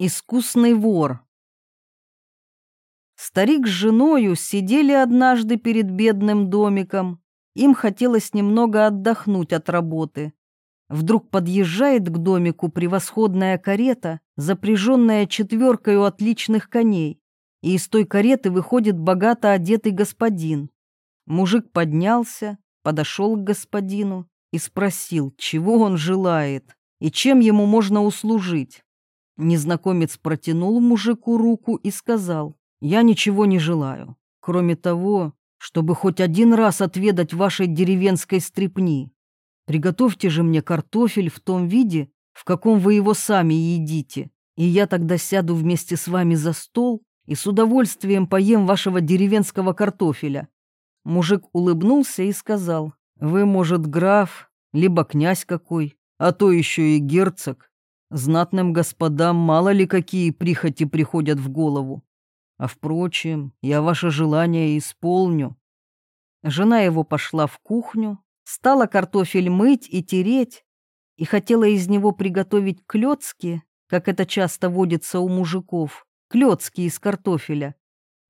Искусный вор. Старик с женою сидели однажды перед бедным домиком. Им хотелось немного отдохнуть от работы. Вдруг подъезжает к домику превосходная карета, запряженная четверкой отличных коней, и из той кареты выходит богато одетый господин. Мужик поднялся, подошел к господину и спросил, чего он желает и чем ему можно услужить. Незнакомец протянул мужику руку и сказал, «Я ничего не желаю, кроме того, чтобы хоть один раз отведать вашей деревенской стрепни. Приготовьте же мне картофель в том виде, в каком вы его сами едите, и я тогда сяду вместе с вами за стол и с удовольствием поем вашего деревенского картофеля». Мужик улыбнулся и сказал, «Вы, может, граф, либо князь какой, а то еще и герцог. Знатным господам мало ли какие прихоти приходят в голову. А впрочем, я ваше желание исполню. Жена его пошла в кухню, стала картофель мыть и тереть, и хотела из него приготовить клёцки, как это часто водится у мужиков, клёцки из картофеля.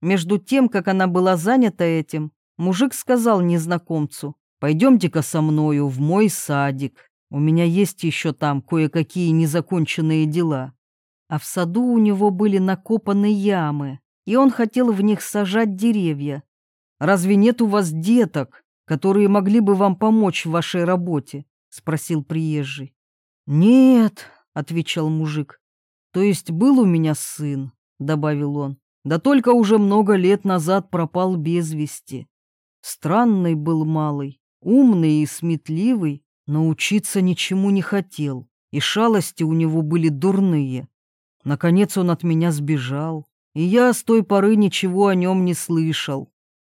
Между тем, как она была занята этим, мужик сказал незнакомцу, «Пойдемте-ка со мною в мой садик». У меня есть еще там кое-какие незаконченные дела. А в саду у него были накопаны ямы, и он хотел в них сажать деревья. Разве нет у вас деток, которые могли бы вам помочь в вашей работе? спросил приезжий. Нет, отвечал мужик. То есть был у меня сын, добавил он. Да только уже много лет назад пропал без вести. Странный был малый, умный и сметливый, Научиться ничему не хотел, и шалости у него были дурные. Наконец он от меня сбежал, и я с той поры ничего о нем не слышал.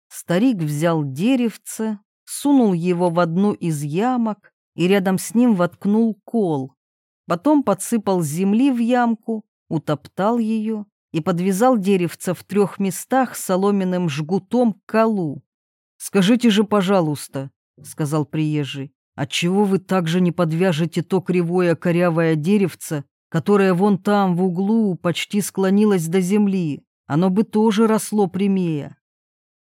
Старик взял деревце, сунул его в одну из ямок и рядом с ним воткнул кол. Потом подсыпал земли в ямку, утоптал ее и подвязал деревце в трех местах соломенным жгутом к колу. «Скажите же, пожалуйста», — сказал приезжий, Отчего вы также не подвяжете то кривое корявое деревце, которое вон там в углу почти склонилось до земли? Оно бы тоже росло прямее.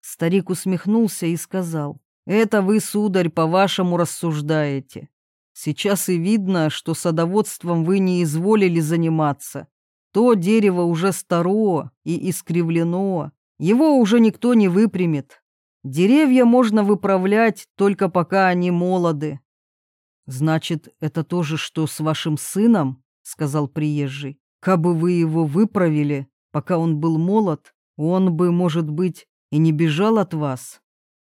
Старик усмехнулся и сказал, «Это вы, сударь, по-вашему рассуждаете. Сейчас и видно, что садоводством вы не изволили заниматься. То дерево уже старо и искривлено, его уже никто не выпрямит. Деревья можно выправлять только пока они молоды. Значит, это то же, что с вашим сыном, сказал приезжий. Кабы вы его выправили, пока он был молод, он бы, может быть, и не бежал от вас.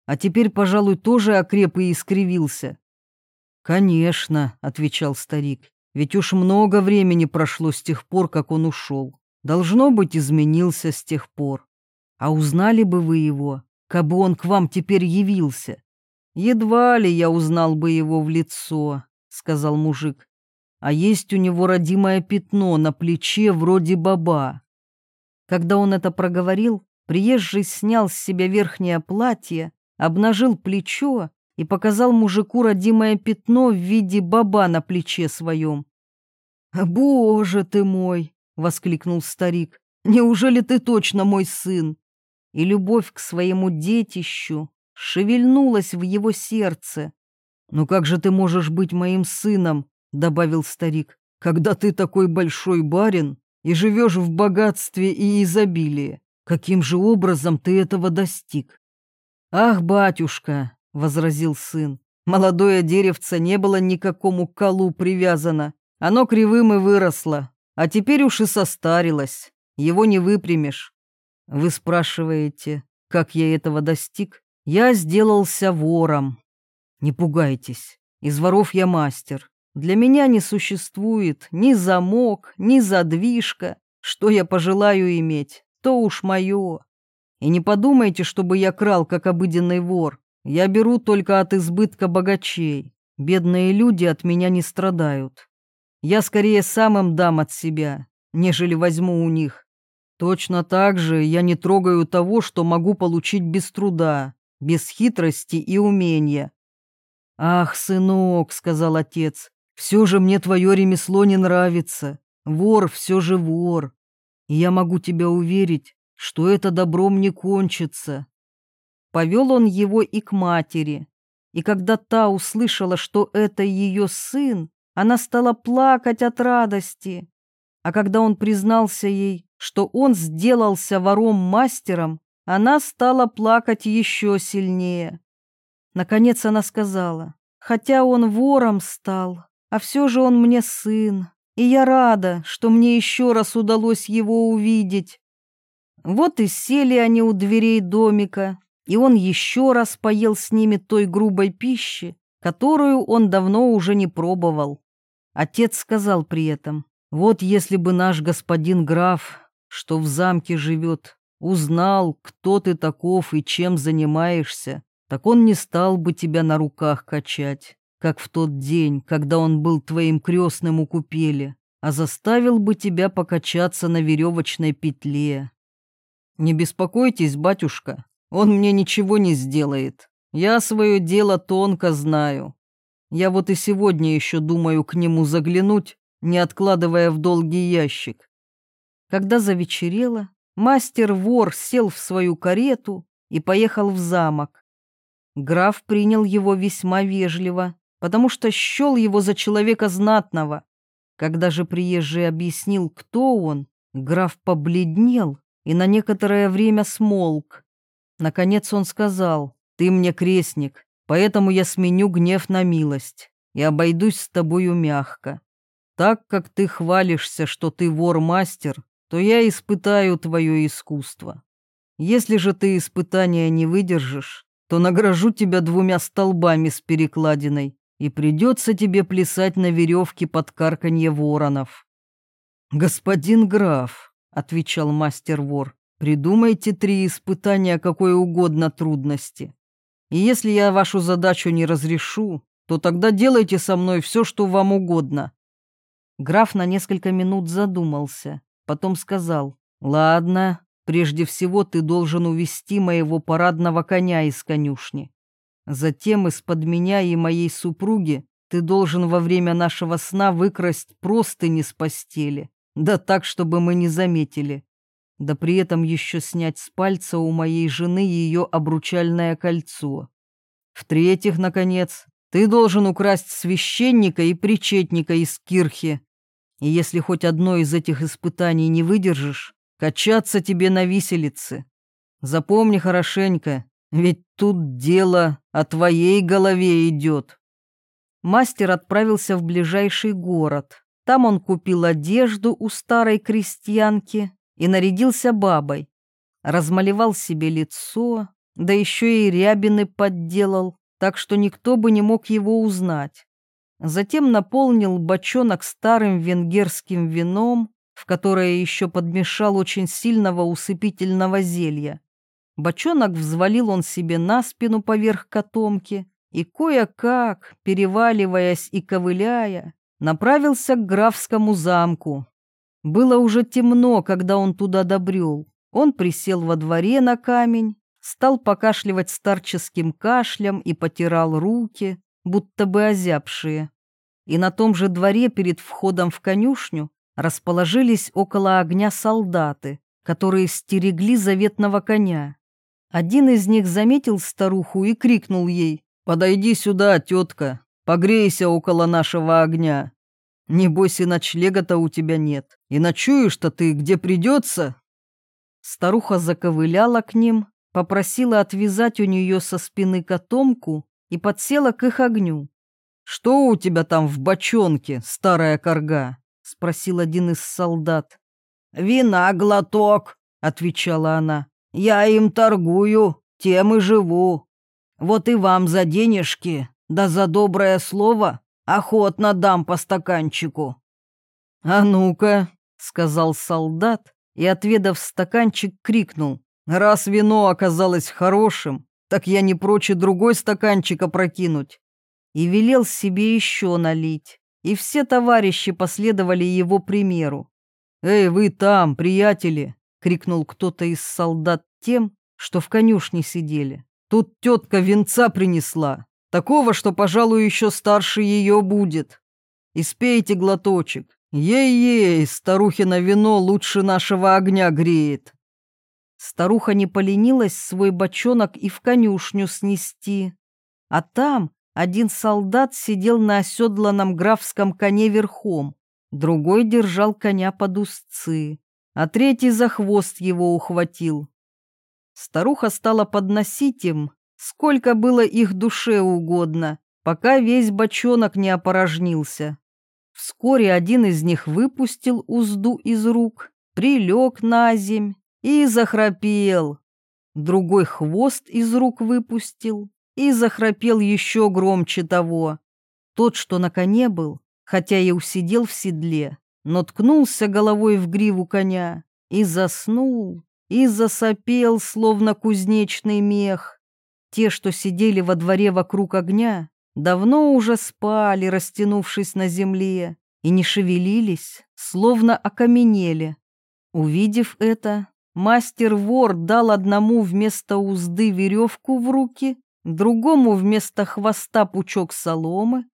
А теперь, пожалуй, тоже окреп и искривился. Конечно, отвечал старик. Ведь уж много времени прошло с тех пор, как он ушел. Должно быть, изменился с тех пор. А узнали бы вы его, кабы он к вам теперь явился. Едва ли я узнал бы его в лицо, сказал мужик. А есть у него родимое пятно на плече вроде баба. Когда он это проговорил, приезжий снял с себя верхнее платье, обнажил плечо и показал мужику родимое пятно в виде баба на плече своем. «Боже ты мой!» — воскликнул старик. «Неужели ты точно мой сын?» И любовь к своему детищу шевельнулась в его сердце. «Ну как же ты можешь быть моим сыном?» — добавил старик. «Когда ты такой большой барин и живешь в богатстве и изобилии, каким же образом ты этого достиг?» «Ах, батюшка!» — возразил сын. «Молодое деревце не было никакому колу привязано. Оно кривым и выросло, а теперь уж и состарилось. Его не выпрямишь. Вы спрашиваете, как я этого достиг? Я сделался вором. Не пугайтесь, из воров я мастер. Для меня не существует ни замок, ни задвижка. Что я пожелаю иметь, то уж мое. И не подумайте, чтобы я крал, как обыденный вор. Я беру только от избытка богачей. Бедные люди от меня не страдают. Я скорее сам им дам от себя, нежели возьму у них. Точно так же я не трогаю того, что могу получить без труда, без хитрости и умения. «Ах, сынок», — сказал отец, — «все же мне твое ремесло не нравится. Вор все же вор. И я могу тебя уверить, что это добром не кончится. Повел он его и к матери. И когда та услышала, что это ее сын, она стала плакать от радости. А когда он признался ей, что он сделался вором-мастером, она стала плакать еще сильнее. Наконец она сказала, хотя он вором стал, а все же он мне сын, и я рада, что мне еще раз удалось его увидеть. Вот и сели они у дверей домика, и он еще раз поел с ними той грубой пищи, которую он давно уже не пробовал. Отец сказал при этом, вот если бы наш господин граф, что в замке живет, узнал, кто ты таков и чем занимаешься, так он не стал бы тебя на руках качать, как в тот день, когда он был твоим крестным у купели, а заставил бы тебя покачаться на веревочной петле. Не беспокойтесь, батюшка, он мне ничего не сделает. Я свое дело тонко знаю. Я вот и сегодня еще думаю к нему заглянуть, не откладывая в долгий ящик. Когда завечерело, мастер-вор сел в свою карету и поехал в замок. Граф принял его весьма вежливо, потому что счел его за человека знатного. Когда же приезжий объяснил, кто он, граф побледнел и на некоторое время смолк. Наконец он сказал, «Ты мне крестник, поэтому я сменю гнев на милость и обойдусь с тобою мягко. Так как ты хвалишься, что ты вор-мастер, то я испытаю твое искусство. Если же ты испытания не выдержишь, то награжу тебя двумя столбами с перекладиной, и придется тебе плясать на веревке под карканье воронов. «Господин граф», — отвечал мастер-вор, — «придумайте три испытания какой угодно трудности. И если я вашу задачу не разрешу, то тогда делайте со мной все, что вам угодно». Граф на несколько минут задумался, потом сказал, «Ладно, прежде всего ты должен увести моего парадного коня из конюшни. Затем из-под меня и моей супруги ты должен во время нашего сна выкрасть простыни с постели, да так, чтобы мы не заметили. Да при этом еще снять с пальца у моей жены ее обручальное кольцо. В-третьих, наконец, ты должен украсть священника и причетника из кирхи. И если хоть одно из этих испытаний не выдержишь, качаться тебе на виселице. Запомни хорошенько, ведь тут дело о твоей голове идет. Мастер отправился в ближайший город. Там он купил одежду у старой крестьянки и нарядился бабой. Размалевал себе лицо, да еще и рябины подделал, так что никто бы не мог его узнать. Затем наполнил бочонок старым венгерским вином, в которое еще подмешал очень сильного усыпительного зелья. Бочонок взвалил он себе на спину поверх котомки и кое-как, переваливаясь и ковыляя, направился к графскому замку. Было уже темно, когда он туда добрел. Он присел во дворе на камень, стал покашливать старческим кашлем и потирал руки, будто бы озябшие. И на том же дворе перед входом в конюшню расположились около огня солдаты, которые стерегли заветного коня. Один из них заметил старуху и крикнул ей «Подойди сюда, тетка, погрейся около нашего огня. Небось и ночлега-то у тебя нет, и ночуешь-то ты где придется». Старуха заковыляла к ним, попросила отвязать у нее со спины котомку и подсела к их огню. «Что у тебя там в бочонке, старая корга?» — спросил один из солдат. «Вина глоток», — отвечала она. «Я им торгую, тем и живу. Вот и вам за денежки, да за доброе слово охотно дам по стаканчику». «А ну-ка», — сказал солдат и, отведав стаканчик, крикнул. Раз вино оказалось хорошим, так я не прочь и другой стаканчик опрокинуть. И велел себе еще налить, и все товарищи последовали его примеру. «Эй, вы там, приятели!» — крикнул кто-то из солдат тем, что в конюшне сидели. «Тут тетка венца принесла, такого, что, пожалуй, еще старше ее будет». испейте глоточек. Ей-ей, старухина вино лучше нашего огня греет». Старуха не поленилась свой бочонок и в конюшню снести. А там один солдат сидел на оседланном графском коне верхом, другой держал коня под узцы, а третий за хвост его ухватил. Старуха стала подносить им, сколько было их душе угодно, пока весь бочонок не опорожнился. Вскоре один из них выпустил узду из рук, прилег на земь и захрапел. Другой хвост из рук выпустил и захрапел еще громче того. Тот, что на коне был, хотя и усидел в седле, но ткнулся головой в гриву коня и заснул, и засопел, словно кузнечный мех. Те, что сидели во дворе вокруг огня, давно уже спали, растянувшись на земле, и не шевелились, словно окаменели. Увидев это, мастер-вор дал одному вместо узды веревку в руки, другому вместо хвоста пучок соломы.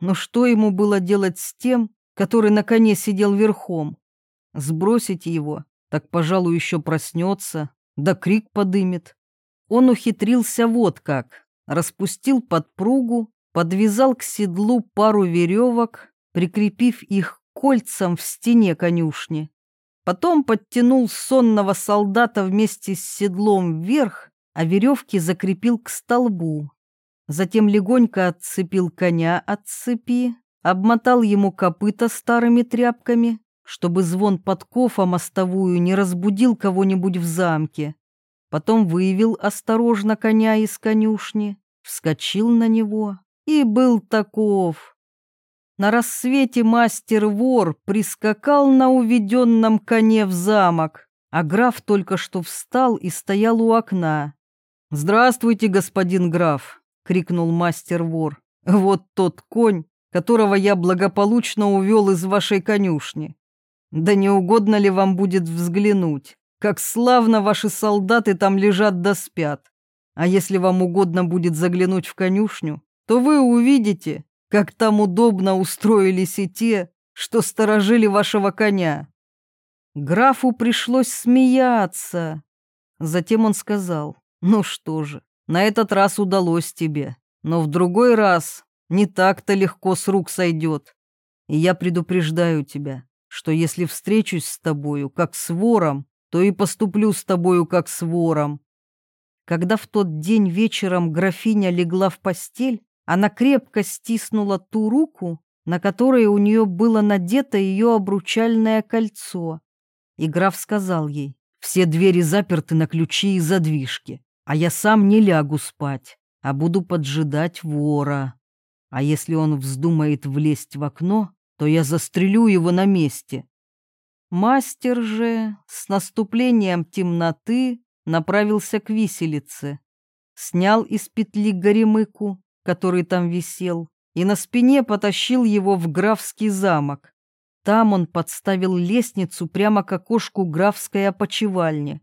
Но что ему было делать с тем, который на коне сидел верхом? Сбросить его, так, пожалуй, еще проснется, да крик подымет. Он ухитрился вот как. Распустил подпругу, подвязал к седлу пару веревок, прикрепив их кольцам в стене конюшни. Потом подтянул сонного солдата вместе с седлом вверх, а веревки закрепил к столбу. Затем легонько отцепил коня от цепи, обмотал ему копыта старыми тряпками, чтобы звон подков о мостовую не разбудил кого-нибудь в замке. Потом вывел осторожно коня из конюшни, вскочил на него и был таков. На рассвете мастер-вор прискакал на уведенном коне в замок, а граф только что встал и стоял у окна. «Здравствуйте, господин граф!» — крикнул мастер-вор. «Вот тот конь, которого я благополучно увел из вашей конюшни. Да не угодно ли вам будет взглянуть, как славно ваши солдаты там лежат да спят? А если вам угодно будет заглянуть в конюшню, то вы увидите, как там удобно устроились и те, что сторожили вашего коня. Графу пришлось смеяться. Затем он сказал, ну что же, на этот раз удалось тебе, но в другой раз не так-то легко с рук сойдет. И я предупреждаю тебя, что если встречусь с тобою как с вором, то и поступлю с тобою как с вором. Когда в тот день вечером графиня легла в постель, она крепко стиснула ту руку, на которой у нее было надето ее обручальное кольцо. И граф сказал ей, все двери заперты на ключи и задвижки, а я сам не лягу спать, а буду поджидать вора. А если он вздумает влезть в окно, то я застрелю его на месте. Мастер же с наступлением темноты направился к виселице, снял из петли горемыку, который там висел, и на спине потащил его в графский замок. Там он подставил лестницу прямо к окошку графской опочивальни,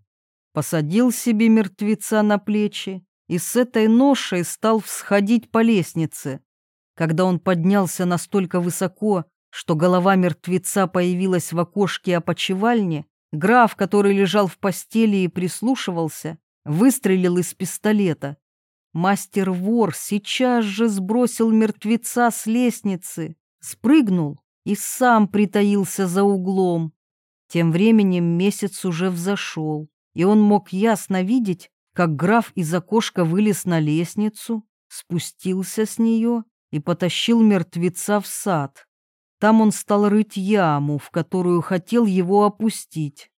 посадил себе мертвеца на плечи и с этой ношей стал всходить по лестнице. Когда он поднялся настолько высоко, что голова мертвеца появилась в окошке опочивальни, граф, который лежал в постели и прислушивался, выстрелил из пистолета. Мастер-вор сейчас же сбросил мертвеца с лестницы, спрыгнул и сам притаился за углом. Тем временем месяц уже взошел, и он мог ясно видеть, как граф из окошка вылез на лестницу, спустился с нее и потащил мертвеца в сад. Там он стал рыть яму, в которую хотел его опустить.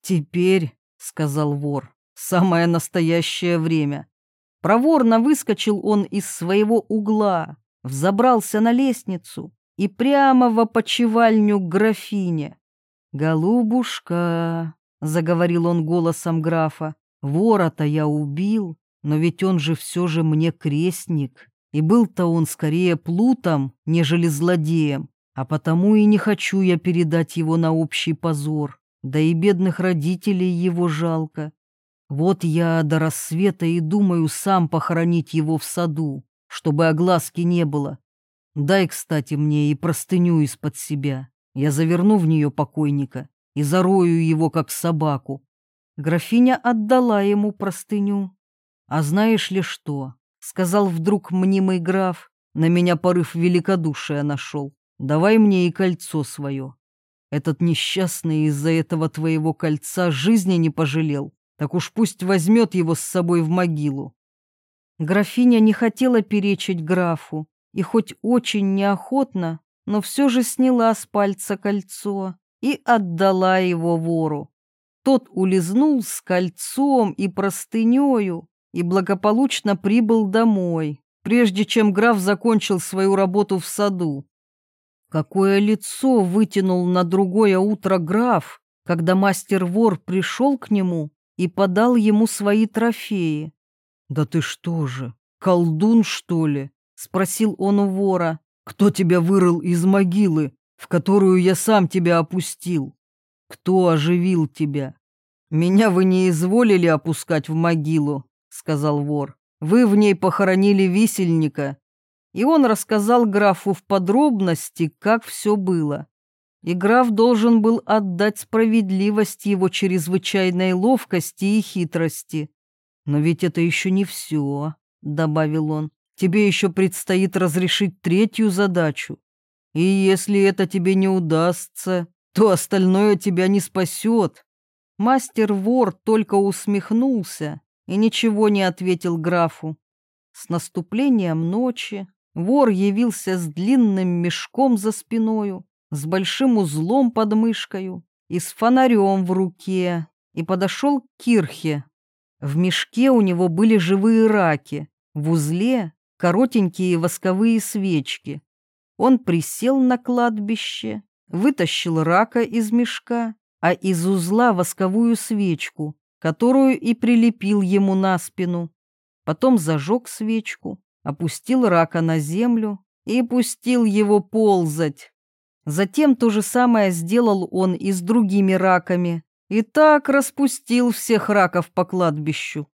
«Теперь», — сказал вор, — «самое настоящее время». Проворно выскочил он из своего угла, взобрался на лестницу и прямо в опочивальню графине. «Голубушка», — заговорил он голосом графа, — «вора-то я убил, но ведь он же все же мне крестник, и был-то он скорее плутом, нежели злодеем. А потому и не хочу я передать его на общий позор, да и бедных родителей его жалко. Вот я до рассвета и думаю сам похоронить его в саду, чтобы огласки не было. Дай, кстати, мне и простыню из-под себя. Я заверну в нее покойника и зарою его, как собаку. Графиня отдала ему простыню. «А знаешь ли что?» — сказал вдруг мнимый граф. На меня порыв великодушия нашел. «Давай мне и кольцо свое. Этот несчастный из-за этого твоего кольца жизни не пожалел. Так уж пусть возьмет его с собой в могилу». Графиня не хотела перечить графу, и хоть очень неохотно, но все же сняла с пальца кольцо и отдала его вору. Тот улизнул с кольцом и простынею и благополучно прибыл домой, прежде чем граф закончил свою работу в саду. Какое лицо вытянул на другое утро граф, когда мастер-вор пришел к нему и подал ему свои трофеи. «Да ты что же, колдун, что ли?» — спросил он у вора. «Кто тебя вырыл из могилы, в которую я сам тебя опустил?» Кто оживил тебя? Меня вы не изволили опускать в могилу, сказал вор. Вы в ней похоронили висельника. И он рассказал графу в подробности, как все было. И граф должен был отдать справедливость его чрезвычайной ловкости и хитрости. Но ведь это еще не все, добавил он. Тебе еще предстоит разрешить третью задачу. И если это тебе не удастся, то остальное тебя не спасет. Мастер-вор только усмехнулся и ничего не ответил графу. С наступлением ночи вор явился с длинным мешком за спиною, с большим узлом под мышкою и с фонарем в руке, и подошел к кирхе. В мешке у него были живые раки, в узле коротенькие восковые свечки. Он присел на кладбище вытащил рака из мешка, а из узла восковую свечку, которую и прилепил ему на спину. Потом зажег свечку, опустил рака на землю и пустил его ползать. Затем то же самое сделал он и с другими раками, и так распустил всех раков по кладбищу.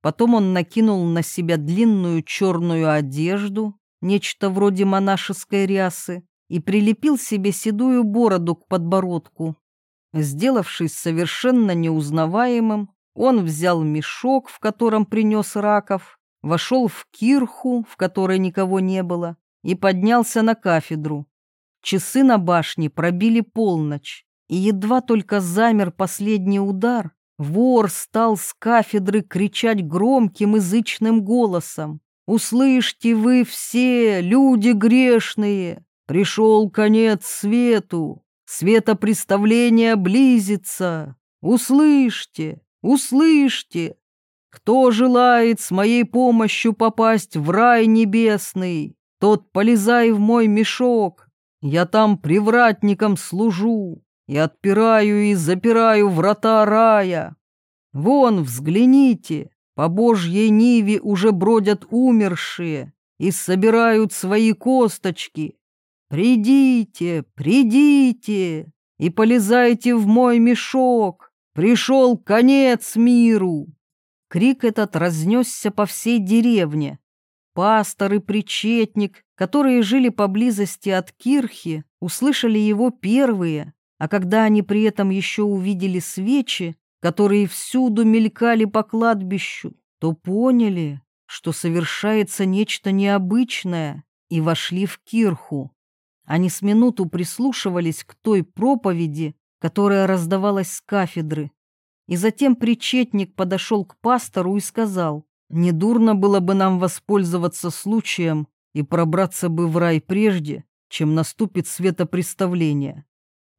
Потом он накинул на себя длинную черную одежду, нечто вроде монашеской рясы, и прилепил себе седую бороду к подбородку. Сделавшись совершенно неузнаваемым, он взял мешок, в котором принес раков, вошел в кирху, в которой никого не было, и поднялся на кафедру. Часы на башне пробили полночь, и едва только замер последний удар, вор стал с кафедры кричать громким язычным голосом. «Услышьте вы все, люди грешные! Пришел конец свету, светопреставление близится. Услышьте, услышьте, кто желает с моей помощью попасть в рай небесный, тот полезай в мой мешок. Я там привратником служу и отпираю и запираю врата рая. Вон, взгляните, по Божьей ниве уже бродят умершие и собирают свои косточки, «Придите, придите и полезайте в мой мешок! Пришел конец миру!» Крик этот разнесся по всей деревне. Пастор и причетник, которые жили поблизости от кирхи, услышали его первые, а когда они при этом еще увидели свечи, которые всюду мелькали по кладбищу, то поняли, что совершается нечто необычное, и вошли в кирху. Они с минуту прислушивались к той проповеди, которая раздавалась с кафедры. И затем причетник подошел к пастору и сказал, «Недурно было бы нам воспользоваться случаем и пробраться бы в рай прежде, чем наступит светопреставление».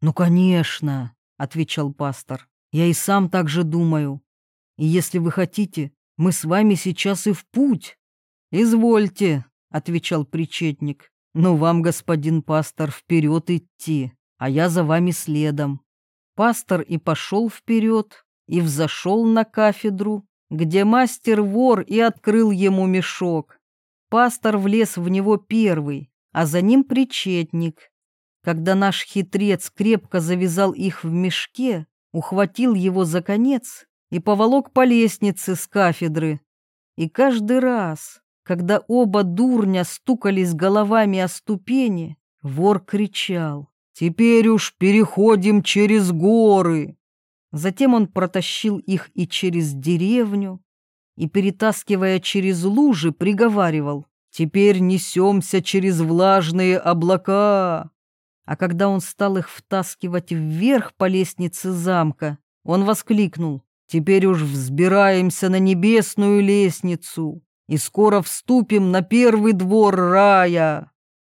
«Ну, конечно», — отвечал пастор, — «я и сам так же думаю. И если вы хотите, мы с вами сейчас и в путь». «Извольте», — отвечал причетник, «Ну, вам, господин пастор, вперед идти, а я за вами следом». Пастор и пошел вперед, и взошел на кафедру, где мастер-вор и открыл ему мешок. Пастор влез в него первый, а за ним причетник. Когда наш хитрец крепко завязал их в мешке, ухватил его за конец и поволок по лестнице с кафедры. И каждый раз, Когда оба дурня стукались головами о ступени, вор кричал «Теперь уж переходим через горы!» Затем он протащил их и через деревню, и, перетаскивая через лужи, приговаривал «Теперь несемся через влажные облака!» А когда он стал их втаскивать вверх по лестнице замка, он воскликнул «Теперь уж взбираемся на небесную лестницу!» и скоро вступим на первый двор рая.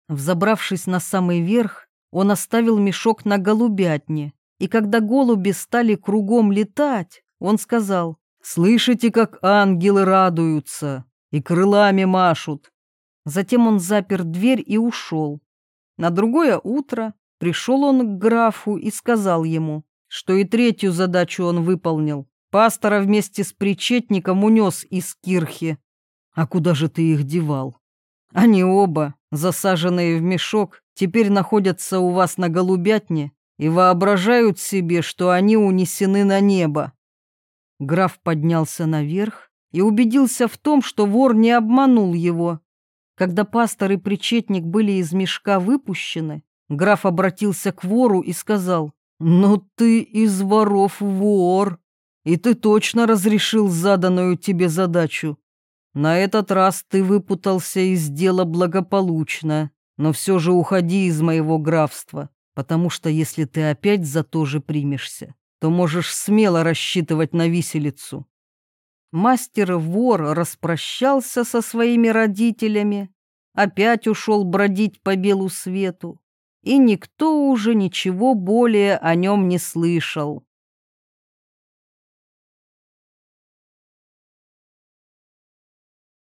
Взобравшись на самый верх, он оставил мешок на голубятне, и когда голуби стали кругом летать, он сказал, «Слышите, как ангелы радуются и крылами машут?» Затем он запер дверь и ушел. На другое утро пришел он к графу и сказал ему, что и третью задачу он выполнил. Пастора вместе с причетником унес из кирхи. А куда же ты их девал? Они оба, засаженные в мешок, теперь находятся у вас на голубятне и воображают себе, что они унесены на небо. Граф поднялся наверх и убедился в том, что вор не обманул его. Когда пастор и причетник были из мешка выпущены, граф обратился к вору и сказал, «Ну ты из воров вор, и ты точно разрешил заданную тебе задачу. На этот раз ты выпутался из дела благополучно, но все же уходи из моего графства, потому что если ты опять за то же примешься, то можешь смело рассчитывать на виселицу. Мастер-вор распрощался со своими родителями, опять ушел бродить по белу свету, и никто уже ничего более о нем не слышал.